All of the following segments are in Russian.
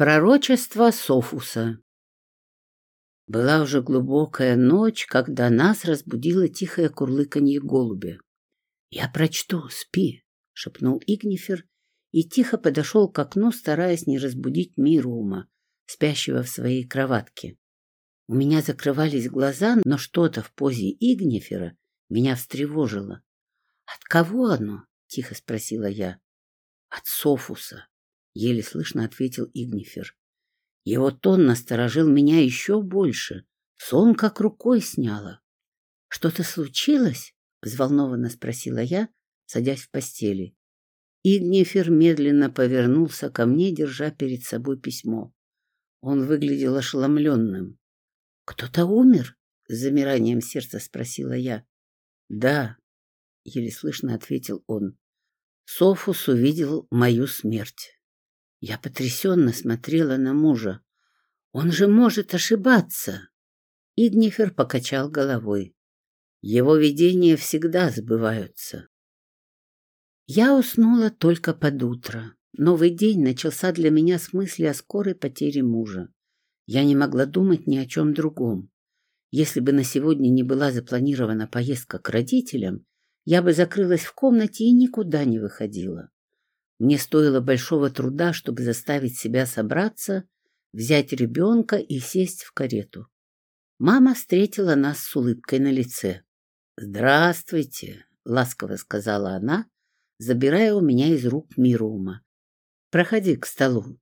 Пророчество Софуса Была уже глубокая ночь, когда нас разбудило тихое курлыканье голубя. — Я прочту, спи, — шепнул Игнифер и тихо подошел к окну, стараясь не разбудить Мирума, спящего в своей кроватке. У меня закрывались глаза, но что-то в позе Игнифера меня встревожило. — От кого оно? — тихо спросила я. — От Софуса. — еле слышно ответил Игнифер. Его тон насторожил меня еще больше. Сон как рукой сняло. — Что-то случилось? — взволнованно спросила я, садясь в постели. Игнифер медленно повернулся ко мне, держа перед собой письмо. Он выглядел ошеломленным. — Кто-то умер? — с замиранием сердца спросила я. — Да, — еле слышно ответил он. Софус увидел мою смерть. Я потрясенно смотрела на мужа. Он же может ошибаться. Игнифер покачал головой. Его видения всегда сбываются. Я уснула только под утро. Новый день начался для меня с мысли о скорой потере мужа. Я не могла думать ни о чем другом. Если бы на сегодня не была запланирована поездка к родителям, я бы закрылась в комнате и никуда не выходила. Мне стоило большого труда, чтобы заставить себя собраться, взять ребенка и сесть в карету. Мама встретила нас с улыбкой на лице. «Здравствуйте», — ласково сказала она, забирая у меня из рук Мирума. «Проходи к столу».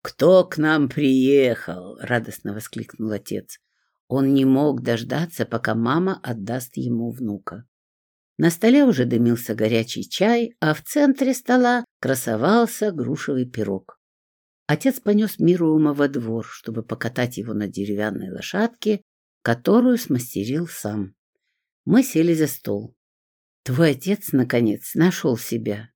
«Кто к нам приехал?» — радостно воскликнул отец. Он не мог дождаться, пока мама отдаст ему внука. На столе уже дымился горячий чай, а в центре стола красовался грушевый пирог. Отец понес Мирума во двор, чтобы покатать его на деревянной лошадке, которую смастерил сам. Мы сели за стол. Твой отец, наконец, нашел себя.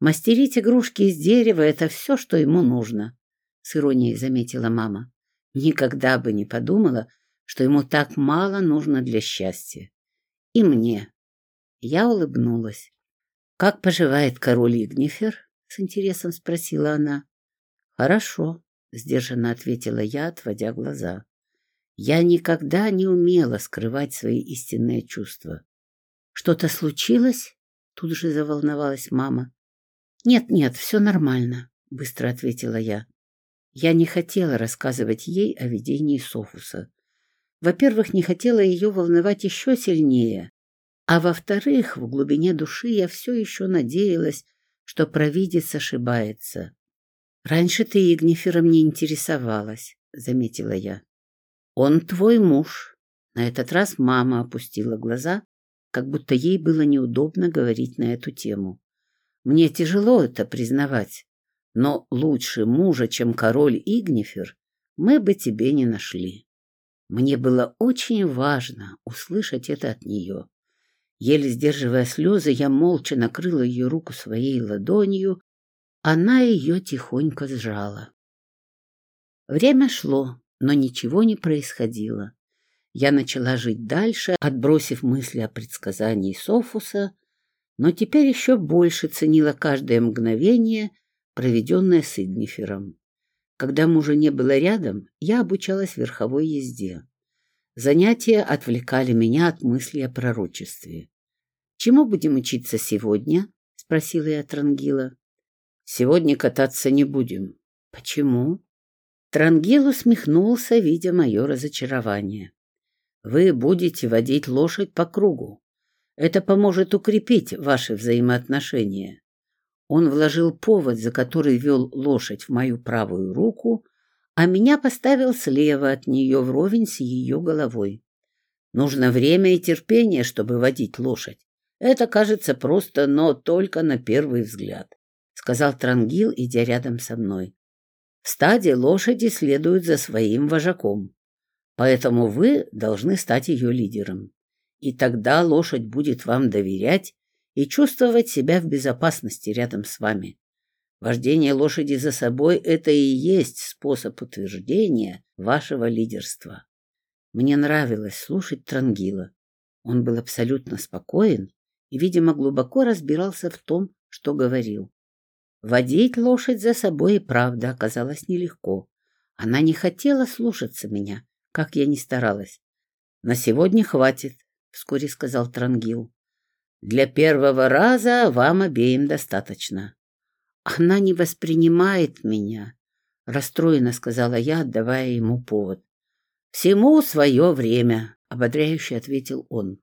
Мастерить игрушки из дерева — это все, что ему нужно, — с иронией заметила мама. Никогда бы не подумала, что ему так мало нужно для счастья. И мне. Я улыбнулась. «Как поживает король Игнифер?» — с интересом спросила она. «Хорошо», — сдержанно ответила я, отводя глаза. Я никогда не умела скрывать свои истинные чувства. «Что-то случилось?» — тут же заволновалась мама. «Нет-нет, все нормально», — быстро ответила я. Я не хотела рассказывать ей о видении Софуса. Во-первых, не хотела ее волновать еще сильнее, а во-вторых, в глубине души я все еще надеялась, что провидец ошибается. «Раньше ты Игнифером не интересовалась», — заметила я. «Он твой муж». На этот раз мама опустила глаза, как будто ей было неудобно говорить на эту тему. «Мне тяжело это признавать, но лучше мужа, чем король Игнифер, мы бы тебе не нашли». Мне было очень важно услышать это от нее. Еле сдерживая слезы, я молча накрыла ее руку своей ладонью, она ее тихонько сжала. Время шло, но ничего не происходило. Я начала жить дальше, отбросив мысли о предсказании Софуса, но теперь еще больше ценила каждое мгновение, проведенное с Игнифером. Когда мужа не было рядом, я обучалась верховой езде. Занятия отвлекали меня от мысли о пророчестве. «Чему будем учиться сегодня?» — спросила я Трангила. «Сегодня кататься не будем». «Почему?» Трангил усмехнулся, видя мое разочарование. «Вы будете водить лошадь по кругу. Это поможет укрепить ваши взаимоотношения». Он вложил повод, за который вел лошадь в мою правую руку, а меня поставил слева от нее вровень с ее головой. Нужно время и терпение, чтобы водить лошадь. Это кажется просто, но только на первый взгляд, сказал Трангил, идя рядом со мной. В стаде лошади следуют за своим вожаком, поэтому вы должны стать ее лидером. И тогда лошадь будет вам доверять и чувствовать себя в безопасности рядом с вами. Вождение лошади за собой — это и есть способ утверждения вашего лидерства. Мне нравилось слушать Трангила. Он был абсолютно спокоен и, видимо, глубоко разбирался в том, что говорил. Водить лошадь за собой и правда оказалось нелегко. Она не хотела слушаться меня, как я ни старалась. «На сегодня хватит», — вскоре сказал Трангил. «Для первого раза вам обеим достаточно». «Она не воспринимает меня», — расстроенно сказала я, отдавая ему повод. «Всему свое время», — ободряюще ответил он.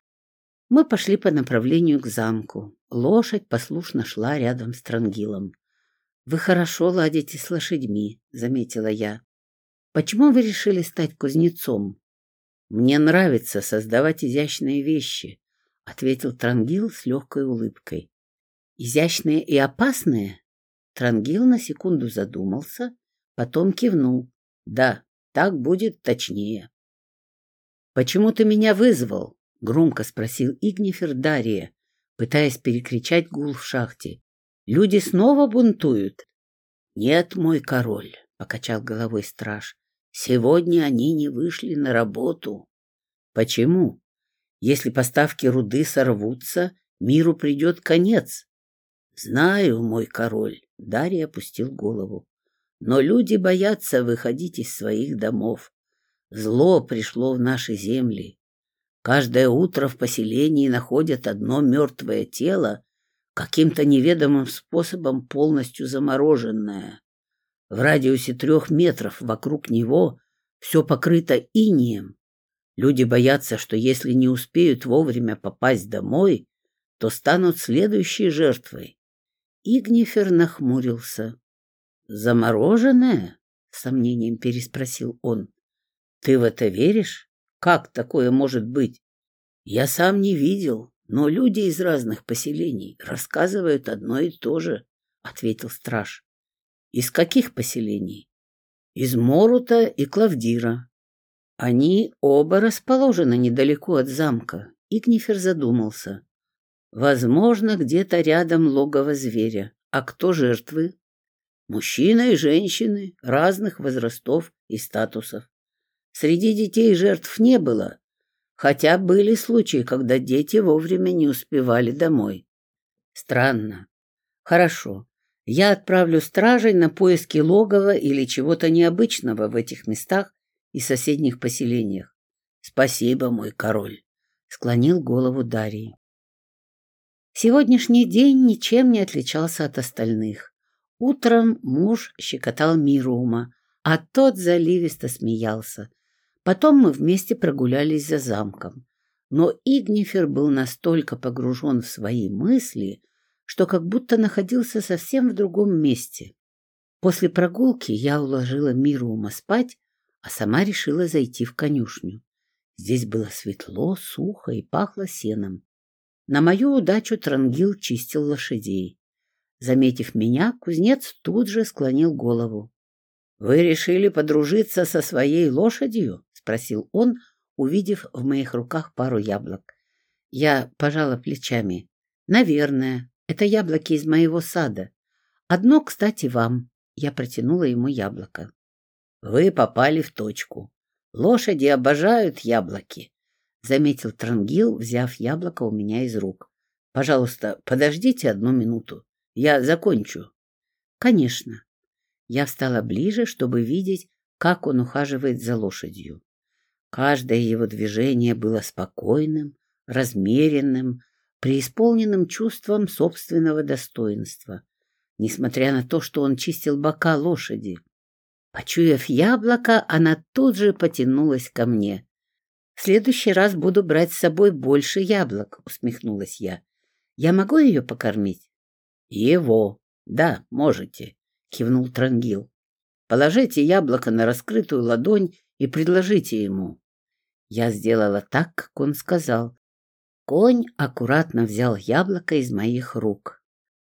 Мы пошли по направлению к замку. Лошадь послушно шла рядом с Трангилом. «Вы хорошо ладите с лошадьми», — заметила я. «Почему вы решили стать кузнецом?» «Мне нравится создавать изящные вещи», — ответил Трангил с легкой улыбкой. «Изящные и опасные?» Трангил на секунду задумался, потом кивнул. «Да, так будет точнее». «Почему ты меня вызвал?» — громко спросил Игнифер Дария, пытаясь перекричать гул в шахте. Люди снова бунтуют? Нет, мой король, покачал головой страж. Сегодня они не вышли на работу. Почему? Если поставки руды сорвутся, миру придет конец. Знаю, мой король, Дарья опустил голову. Но люди боятся выходить из своих домов. Зло пришло в наши земли. Каждое утро в поселении находят одно мертвое тело, каким-то неведомым способом полностью замороженное. В радиусе трех метров вокруг него все покрыто инием. Люди боятся, что если не успеют вовремя попасть домой, то станут следующей жертвой. Игнифер нахмурился. «Замороженное?» — сомнением переспросил он. «Ты в это веришь? Как такое может быть? Я сам не видел, но люди из разных поселений рассказывают одно и то же, — ответил страж. — Из каких поселений? — Из Морута и Клавдира. Они оба расположены недалеко от замка. Игнифер задумался. Возможно, где-то рядом логово зверя. А кто жертвы? Мужчины и женщины разных возрастов и статусов. Среди детей жертв не было, Хотя были случаи, когда дети вовремя не успевали домой. Странно. Хорошо. Я отправлю стражей на поиски логова или чего-то необычного в этих местах и соседних поселениях. Спасибо, мой король, склонил голову Дарий. Сегодняшний день ничем не отличался от остальных. Утром муж щекотал Мирума, а тот заливисто смеялся, Потом мы вместе прогулялись за замком. Но Игнифер был настолько погружен в свои мысли, что как будто находился совсем в другом месте. После прогулки я уложила Мирума спать, а сама решила зайти в конюшню. Здесь было светло, сухо и пахло сеном. На мою удачу Трангил чистил лошадей. Заметив меня, кузнец тут же склонил голову. — Вы решили подружиться со своей лошадью? спросил он, увидев в моих руках пару яблок. Я пожала плечами. Наверное, это яблоки из моего сада. Одно, кстати, вам. Я протянула ему яблоко. Вы попали в точку. Лошади обожают яблоки, заметил Трангил, взяв яблоко у меня из рук. Пожалуйста, подождите одну минуту. Я закончу. Конечно. Я встала ближе, чтобы видеть, как он ухаживает за лошадью. Каждое его движение было спокойным, размеренным, преисполненным чувством собственного достоинства, несмотря на то, что он чистил бока лошади. Почуяв яблоко, она тут же потянулась ко мне. — В следующий раз буду брать с собой больше яблок, — усмехнулась я. — Я могу ее покормить? — Его. Да, можете, — кивнул Трангил. — Положите яблоко на раскрытую ладонь и предложите ему. Я сделала так, как он сказал. Конь аккуратно взял яблоко из моих рук.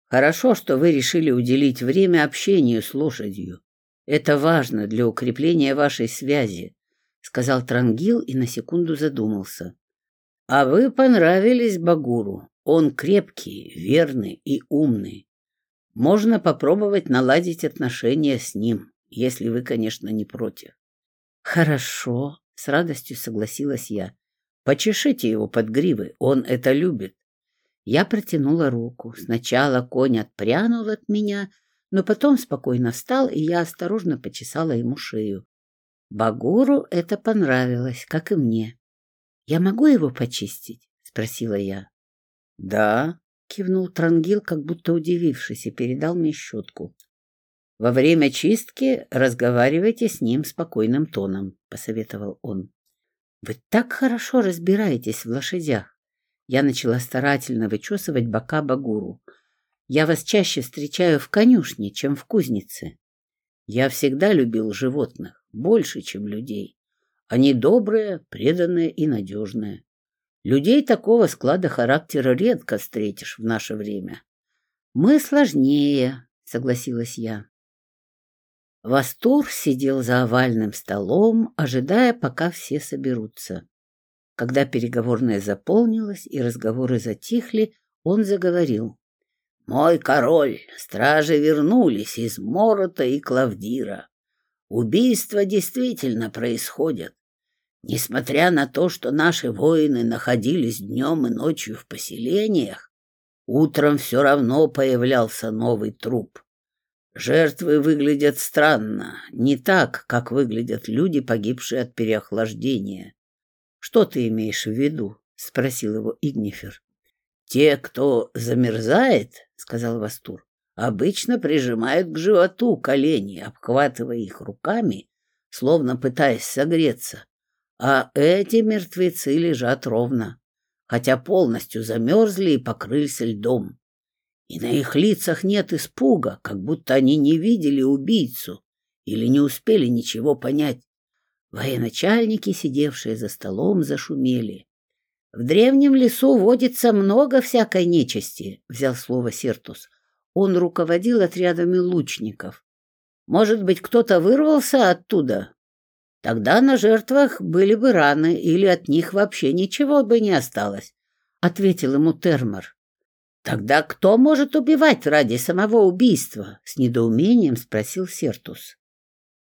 Хорошо, что вы решили уделить время общению с лошадью. Это важно для укрепления вашей связи, сказал Трангил и на секунду задумался. А вы понравились Багуру. Он крепкий, верный и умный. Можно попробовать наладить отношения с ним, если вы, конечно, не против. Хорошо, с радостью согласилась я. Почешите его под гривы, он это любит. Я протянула руку. Сначала конь отпрянул от меня, но потом спокойно встал, и я осторожно почесала ему шею. Багуру это понравилось, как и мне. «Я могу его почистить?» — спросила я. «Да», — кивнул Трангил, как будто удивившись, и передал мне щетку. «Во время чистки разговаривайте с ним спокойным тоном», — посоветовал он. «Вы так хорошо разбираетесь в лошадях!» Я начала старательно вычесывать бока Багуру. «Я вас чаще встречаю в конюшне, чем в кузнице. Я всегда любил животных, больше, чем людей. Они добрые, преданные и надежные. Людей такого склада характера редко встретишь в наше время. Мы сложнее, согласилась я. Вастур сидел за овальным столом, ожидая, пока все соберутся. Когда переговорная заполнилась и разговоры затихли, он заговорил. «Мой король, стражи вернулись из Морота и Клавдира. Убийства действительно происходят. Несмотря на то, что наши воины находились днем и ночью в поселениях, утром все равно появлялся новый труп. Жертвы выглядят странно, не так, как выглядят люди, погибшие от переохлаждения. Что ты имеешь в виду? спросил его Игнифер. Те, кто замерзает, сказал Вастур, обычно прижимают к животу колени, обхватывая их руками, словно пытаясь согреться. А эти мертвецы лежат ровно, хотя полностью замерзли и покрылись льдом и на их лицах нет испуга, как будто они не видели убийцу или не успели ничего понять. Военачальники, сидевшие за столом, зашумели. «В древнем лесу водится много всякой нечисти», — взял слово Сертус. Он руководил отрядами лучников. «Может быть, кто-то вырвался оттуда? Тогда на жертвах были бы раны, или от них вообще ничего бы не осталось», — ответил ему Термор. Тогда кто может убивать ради самого убийства? С недоумением спросил Сертус.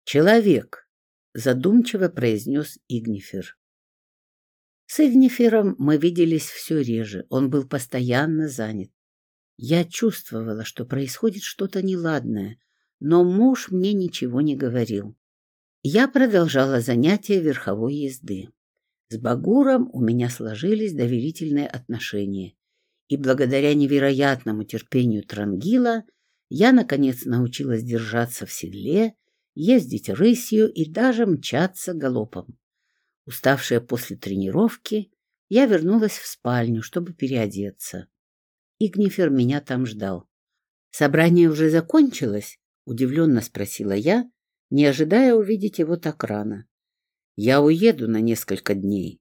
Человек, задумчиво произнес Игнифер. С Игнифером мы виделись все реже, он был постоянно занят. Я чувствовала, что происходит что-то неладное, но муж мне ничего не говорил. Я продолжала занятия верховой езды. С Багуром у меня сложились доверительные отношения и благодаря невероятному терпению Трангила я, наконец, научилась держаться в седле, ездить рысью и даже мчаться галопом. Уставшая после тренировки, я вернулась в спальню, чтобы переодеться. Игнифер меня там ждал. «Собрание уже закончилось?» — удивленно спросила я, не ожидая увидеть его так рано. «Я уеду на несколько дней».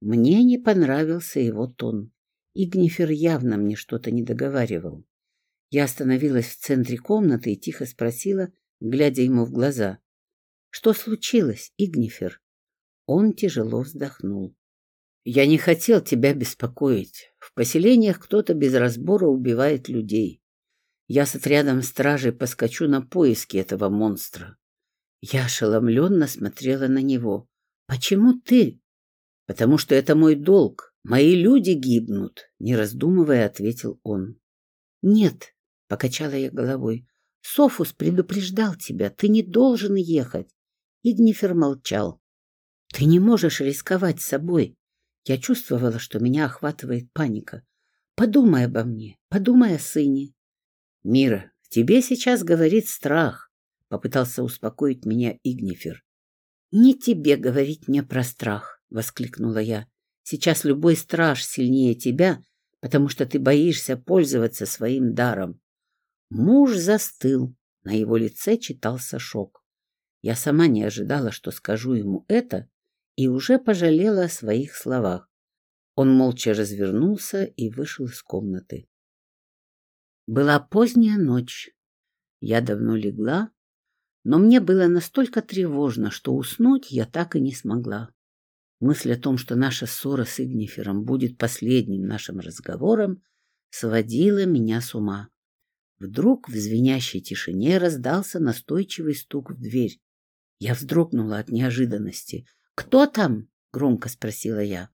Мне не понравился его тон. Игнифер явно мне что-то не договаривал. Я остановилась в центре комнаты и тихо спросила, глядя ему в глаза. «Что случилось, Игнифер?» Он тяжело вздохнул. «Я не хотел тебя беспокоить. В поселениях кто-то без разбора убивает людей. Я с отрядом стражей поскочу на поиски этого монстра». Я ошеломленно смотрела на него. «Почему ты?» «Потому что это мой долг. «Мои люди гибнут», — не раздумывая, ответил он. «Нет», — покачала я головой, — «Софус предупреждал тебя, ты не должен ехать». Игнифер молчал. «Ты не можешь рисковать собой». Я чувствовала, что меня охватывает паника. «Подумай обо мне, подумай о сыне». «Мира, тебе сейчас говорит страх», — попытался успокоить меня Игнифер. «Не тебе говорить мне про страх», — воскликнула я. Сейчас любой страж сильнее тебя, потому что ты боишься пользоваться своим даром. Муж застыл, на его лице читался шок. Я сама не ожидала, что скажу ему это, и уже пожалела о своих словах. Он молча развернулся и вышел из комнаты. Была поздняя ночь. Я давно легла, но мне было настолько тревожно, что уснуть я так и не смогла. Мысль о том, что наша ссора с Игнифером будет последним нашим разговором, сводила меня с ума. Вдруг в звенящей тишине раздался настойчивый стук в дверь. Я вздрогнула от неожиданности. «Кто там?» — громко спросила я.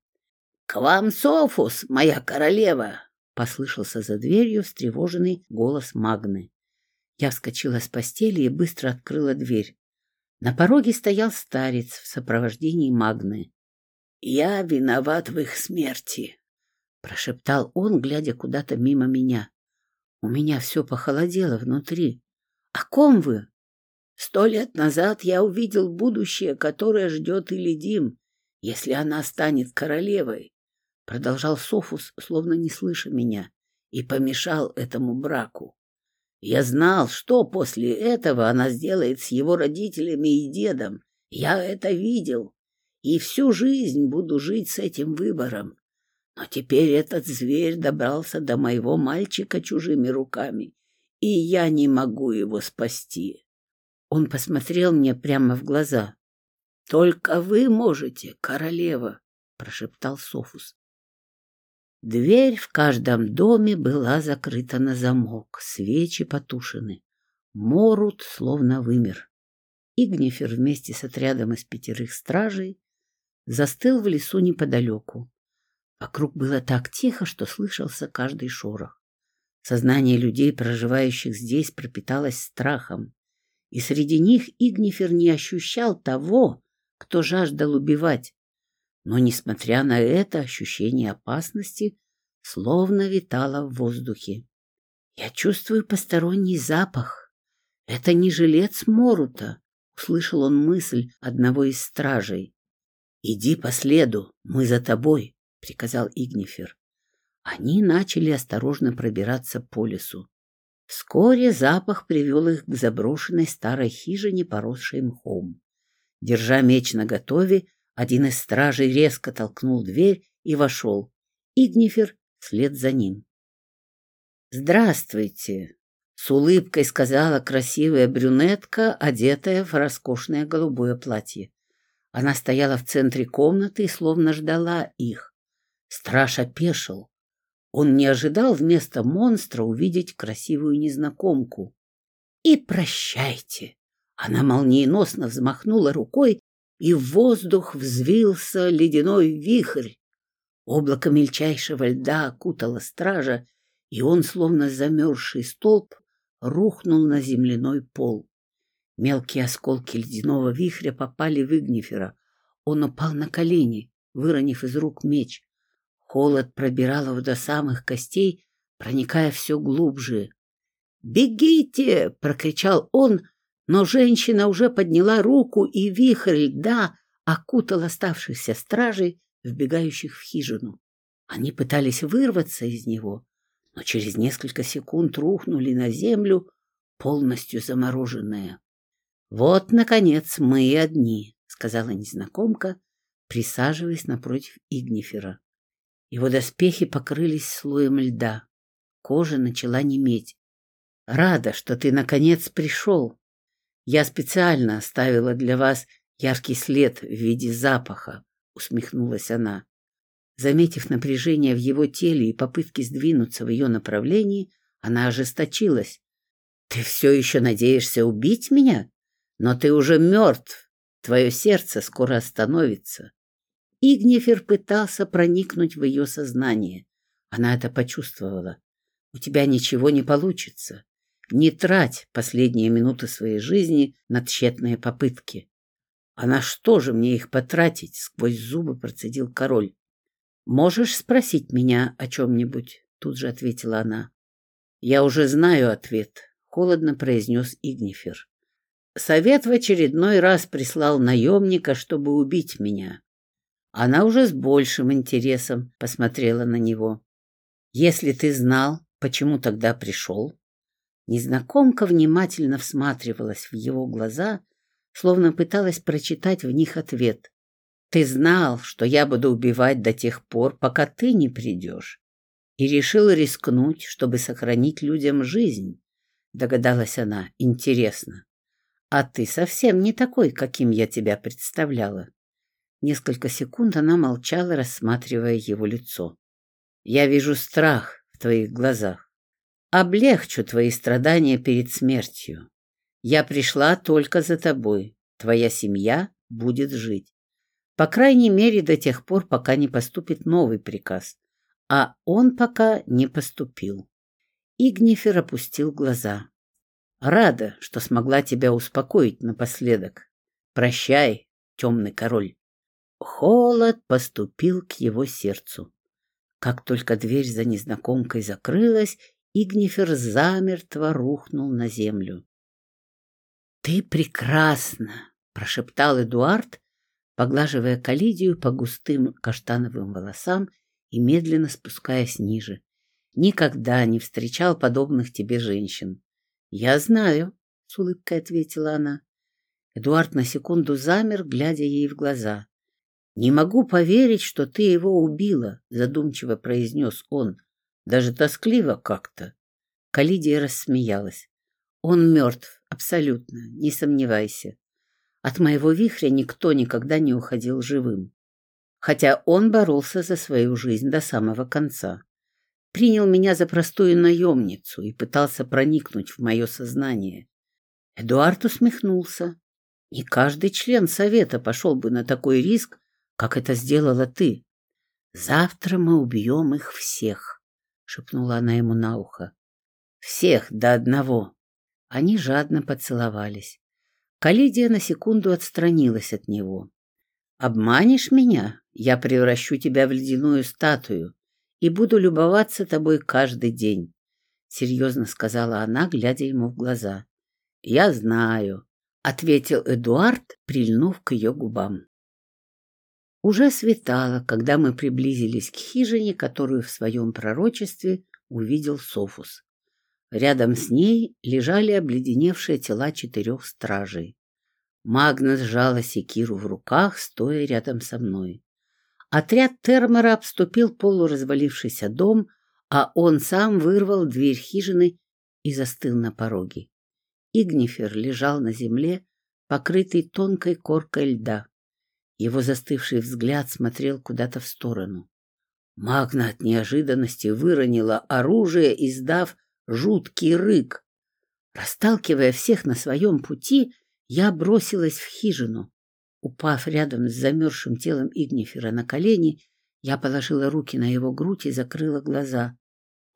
«К вам, Софус, моя королева!» — послышался за дверью встревоженный голос Магны. Я вскочила с постели и быстро открыла дверь. На пороге стоял старец в сопровождении Магны. «Я виноват в их смерти», — прошептал он, глядя куда-то мимо меня. У меня все похолодело внутри. «О ком вы?» «Сто лет назад я увидел будущее, которое ждет Илидим, если она станет королевой», — продолжал Софус, словно не слыша меня, и помешал этому браку. Я знал, что после этого она сделает с его родителями и дедом. Я это видел. И всю жизнь буду жить с этим выбором. Но теперь этот зверь добрался до моего мальчика чужими руками, и я не могу его спасти. Он посмотрел мне прямо в глаза. — Только вы можете, королева, — прошептал Софус. Дверь в каждом доме была закрыта на замок, свечи потушены. Морут словно вымер. Игнифер вместе с отрядом из пятерых стражей застыл в лесу неподалеку. Вокруг было так тихо, что слышался каждый шорох. Сознание людей, проживающих здесь, пропиталось страхом, и среди них Игнифер не ощущал того, кто жаждал убивать. Но, несмотря на это, ощущение опасности словно витало в воздухе. «Я чувствую посторонний запах. Это не жилец Морута», — услышал он мысль одного из стражей. «Иди по следу, мы за тобой», — приказал Игнифер. Они начали осторожно пробираться по лесу. Вскоре запах привел их к заброшенной старой хижине, поросшей мхом. Держа меч наготове, один из стражей резко толкнул дверь и вошел. Игнифер вслед за ним. «Здравствуйте!» — с улыбкой сказала красивая брюнетка, одетая в роскошное голубое платье. Она стояла в центре комнаты и словно ждала их. Страж опешил. Он не ожидал вместо монстра увидеть красивую незнакомку. «И прощайте!» Она молниеносно взмахнула рукой, и в воздух взвился ледяной вихрь. Облако мельчайшего льда окутало стража, и он, словно замерзший столб, рухнул на земляной пол. Мелкие осколки ледяного вихря попали в Игнифера. Он упал на колени, выронив из рук меч. Холод пробирал его до самых костей, проникая все глубже. «Бегите!» — прокричал он, но женщина уже подняла руку, и вихрь льда окутал оставшихся стражей, вбегающих в хижину. Они пытались вырваться из него, но через несколько секунд рухнули на землю, полностью замороженные. «Вот, наконец, мы и одни», — сказала незнакомка, присаживаясь напротив Игнифера. Его доспехи покрылись слоем льда. Кожа начала неметь. «Рада, что ты, наконец, пришел», я специально оставила для вас яркий след в виде запаха, усмехнулась она. Заметив напряжение в его теле и попытки сдвинуться в ее направлении, она ожесточилась. Ты все еще надеешься убить меня? Но ты уже мертв. Твое сердце скоро остановится. Игнифер пытался проникнуть в ее сознание. Она это почувствовала. У тебя ничего не получится. Не трать последние минуты своей жизни на тщетные попытки. А на что же мне их потратить? Сквозь зубы процедил король. Можешь спросить меня о чем-нибудь? Тут же ответила она. Я уже знаю ответ, холодно произнес Игнифер. Совет в очередной раз прислал наемника, чтобы убить меня. Она уже с большим интересом посмотрела на него. Если ты знал, почему тогда пришел, Незнакомка внимательно всматривалась в его глаза, словно пыталась прочитать в них ответ. «Ты знал, что я буду убивать до тех пор, пока ты не придешь, и решил рискнуть, чтобы сохранить людям жизнь», — догадалась она. «Интересно. А ты совсем не такой, каким я тебя представляла». Несколько секунд она молчала, рассматривая его лицо. «Я вижу страх в твоих глазах облегчу твои страдания перед смертью. Я пришла только за тобой. Твоя семья будет жить. По крайней мере, до тех пор, пока не поступит новый приказ. А он пока не поступил. Игнифер опустил глаза. Рада, что смогла тебя успокоить напоследок. Прощай, темный король. Холод поступил к его сердцу. Как только дверь за незнакомкой закрылась, Игнифер замертво рухнул на землю. — Ты прекрасна! — прошептал Эдуард, поглаживая Калидию по густым каштановым волосам и медленно спускаясь ниже. Никогда не встречал подобных тебе женщин. — Я знаю, — с улыбкой ответила она. Эдуард на секунду замер, глядя ей в глаза. — Не могу поверить, что ты его убила, — задумчиво произнес он. Даже тоскливо как-то. Калидия рассмеялась. — Он мертв, абсолютно, не сомневайся. От моего вихря никто никогда не уходил живым. Хотя он боролся за свою жизнь до самого конца. Принял меня за простую наемницу и пытался проникнуть в мое сознание. Эдуард усмехнулся. Не каждый член совета пошел бы на такой риск, как это сделала ты. Завтра мы убьем их всех, — шепнула она ему на ухо. Всех до одного. Они жадно поцеловались. Калидия на секунду отстранилась от него. «Обманешь меня? Я превращу тебя в ледяную статую и буду любоваться тобой каждый день», — серьезно сказала она, глядя ему в глаза. «Я знаю», — ответил Эдуард, прильнув к ее губам. Уже светало, когда мы приблизились к хижине, которую в своем пророчестве увидел Софус. Рядом с ней лежали обледеневшие тела четырех стражей. Магна сжала секиру в руках, стоя рядом со мной. Отряд Термера обступил полуразвалившийся дом, а он сам вырвал дверь хижины и застыл на пороге. Игнифер лежал на земле, покрытый тонкой коркой льда. Его застывший взгляд смотрел куда-то в сторону. Магна от неожиданности выронила оружие, издав жуткий рык. Расталкивая всех на своем пути, я бросилась в хижину. Упав рядом с замерзшим телом Игнифера на колени, я положила руки на его грудь и закрыла глаза.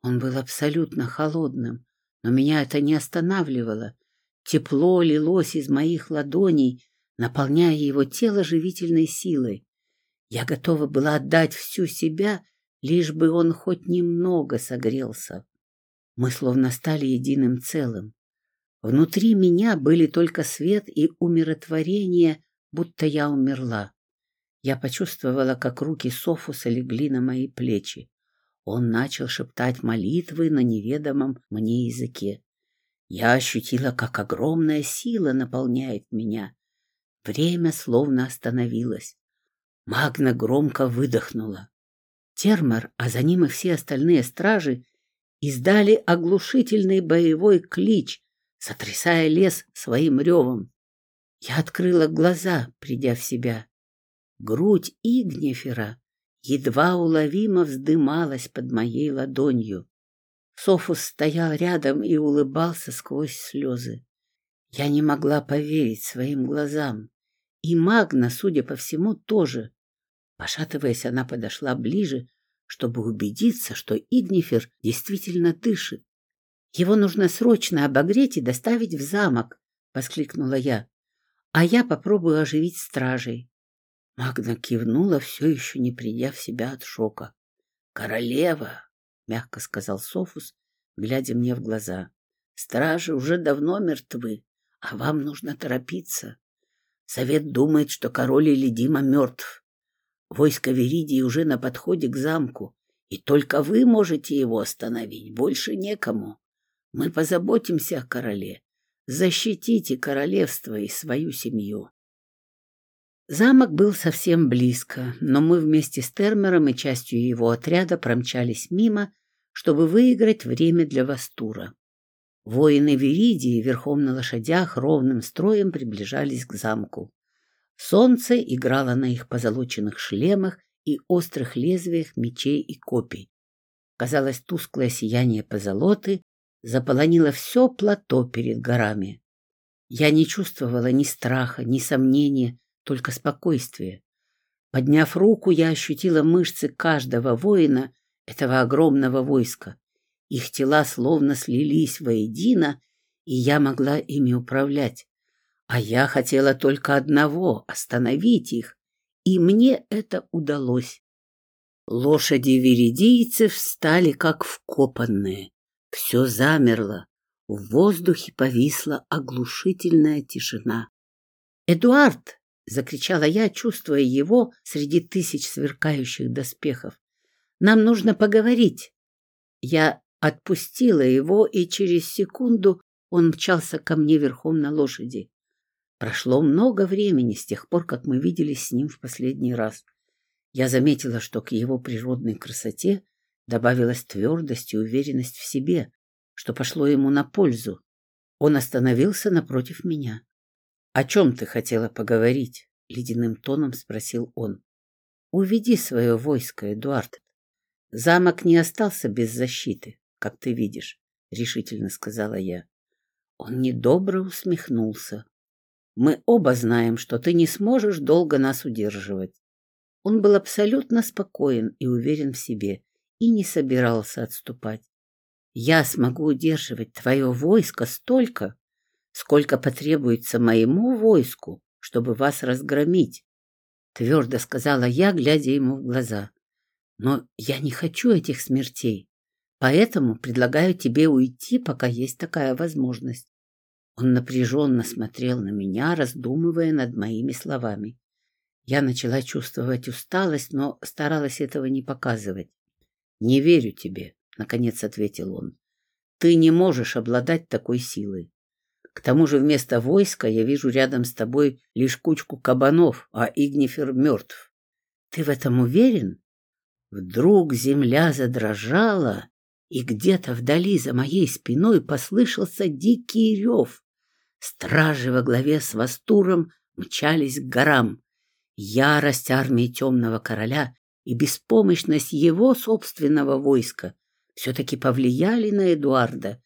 Он был абсолютно холодным, но меня это не останавливало. Тепло лилось из моих ладоней, наполняя его тело живительной силой. Я готова была отдать всю себя, лишь бы он хоть немного согрелся. Мы словно стали единым целым. Внутри меня были только свет и умиротворение, будто я умерла. Я почувствовала, как руки Софуса легли на мои плечи. Он начал шептать молитвы на неведомом мне языке. Я ощутила, как огромная сила наполняет меня. Время словно остановилось. Магна громко выдохнула. Термор, а за ним и все остальные стражи издали оглушительный боевой клич, сотрясая лес своим ревом. Я открыла глаза, придя в себя. Грудь Игнефера едва уловимо вздымалась под моей ладонью. Софус стоял рядом и улыбался сквозь слезы. Я не могла поверить своим глазам. И Магна, судя по всему, тоже. Пошатываясь, она подошла ближе, чтобы убедиться, что Игнифер действительно дышит. «Его нужно срочно обогреть и доставить в замок», — воскликнула я. «А я попробую оживить стражей». Магна кивнула, все еще не придя в себя от шока. «Королева!» — мягко сказал Софус, глядя мне в глаза. «Стражи уже давно мертвы, а вам нужно торопиться. Совет думает, что король Элидима мертв. Войско Веридии уже на подходе к замку, и только вы можете его остановить, больше некому. Мы позаботимся о короле. Защитите королевство и свою семью. Замок был совсем близко, но мы вместе с Термером и частью его отряда промчались мимо, чтобы выиграть время для Вастура. Воины Веридии верхом на лошадях ровным строем приближались к замку. Солнце играло на их позолоченных шлемах и острых лезвиях мечей и копий. Казалось, тусклое сияние позолоты заполонило все плато перед горами. Я не чувствовала ни страха, ни сомнения, только спокойствие. Подняв руку, я ощутила мышцы каждого воина этого огромного войска. Их тела словно слились воедино, и я могла ими управлять. А я хотела только одного — остановить их, и мне это удалось. Лошади веридийцев встали как вкопанные. Все замерло. В воздухе повисла оглушительная тишина. «Эдуард!» — закричала я, чувствуя его среди тысяч сверкающих доспехов. «Нам нужно поговорить!» Я отпустила его, и через секунду он мчался ко мне верхом на лошади. Прошло много времени с тех пор, как мы виделись с ним в последний раз. Я заметила, что к его природной красоте добавилась твердость и уверенность в себе, что пошло ему на пользу. Он остановился напротив меня. — О чем ты хотела поговорить? — ледяным тоном спросил он. — Уведи свое войско, Эдуард. Замок не остался без защиты, как ты видишь, — решительно сказала я. Он недобро усмехнулся. Мы оба знаем, что ты не сможешь долго нас удерживать. Он был абсолютно спокоен и уверен в себе и не собирался отступать. Я смогу удерживать твое войско столько, сколько потребуется моему войску, чтобы вас разгромить, — твердо сказала я, глядя ему в глаза. Но я не хочу этих смертей, поэтому предлагаю тебе уйти, пока есть такая возможность. Он напряженно смотрел на меня, раздумывая над моими словами. Я начала чувствовать усталость, но старалась этого не показывать. — Не верю тебе, — наконец ответил он. — Ты не можешь обладать такой силой. К тому же вместо войска я вижу рядом с тобой лишь кучку кабанов, а Игнифер мертв. Ты в этом уверен? Вдруг земля задрожала, и где-то вдали за моей спиной послышался дикий рев. Стражи во главе с Вастуром мчались к горам. Ярость армии Темного Короля и беспомощность его собственного войска все-таки повлияли на Эдуарда.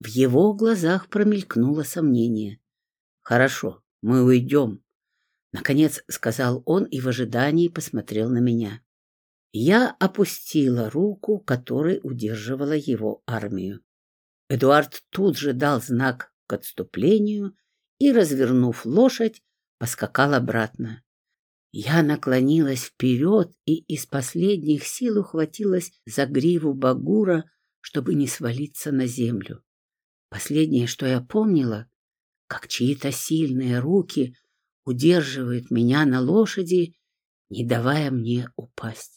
В его глазах промелькнуло сомнение. «Хорошо, мы уйдем», — наконец сказал он и в ожидании посмотрел на меня. Я опустила руку, которой удерживала его армию. Эдуард тут же дал знак к отступлению и, развернув лошадь, поскакал обратно. Я наклонилась вперед и из последних сил ухватилась за гриву Багура, чтобы не свалиться на землю. Последнее, что я помнила, как чьи-то сильные руки удерживают меня на лошади, не давая мне упасть.